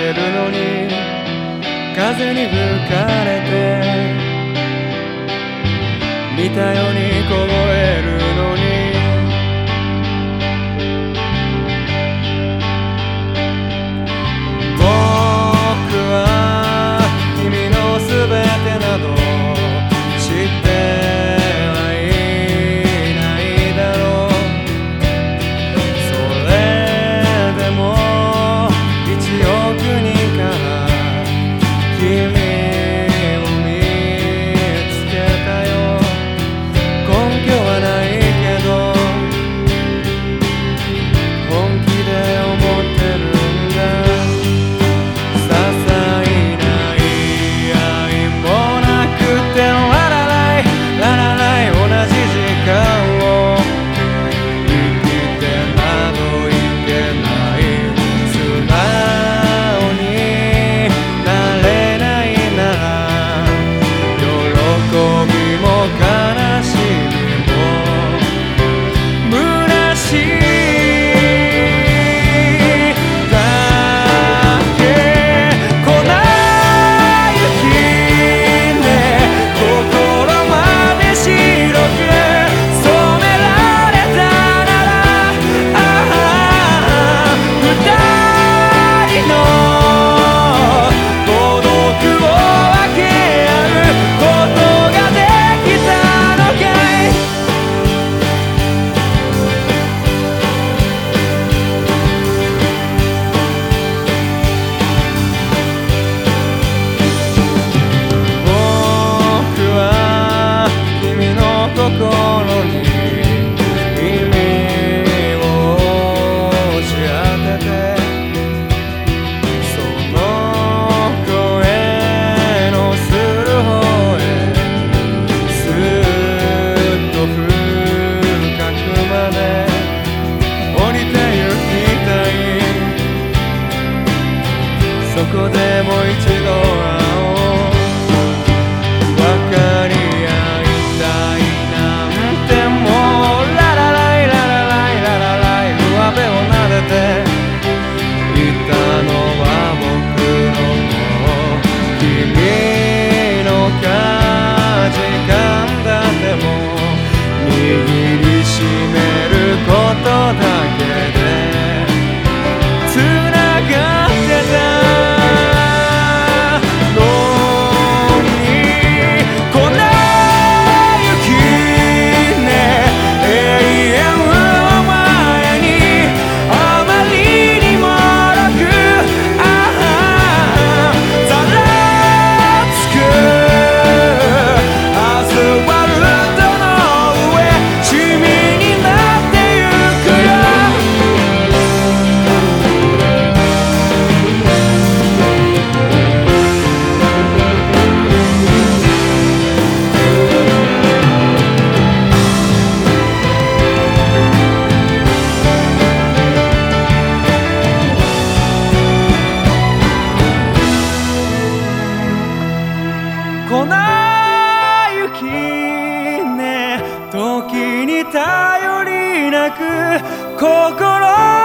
てるのに風に吹かれて見たように凍え心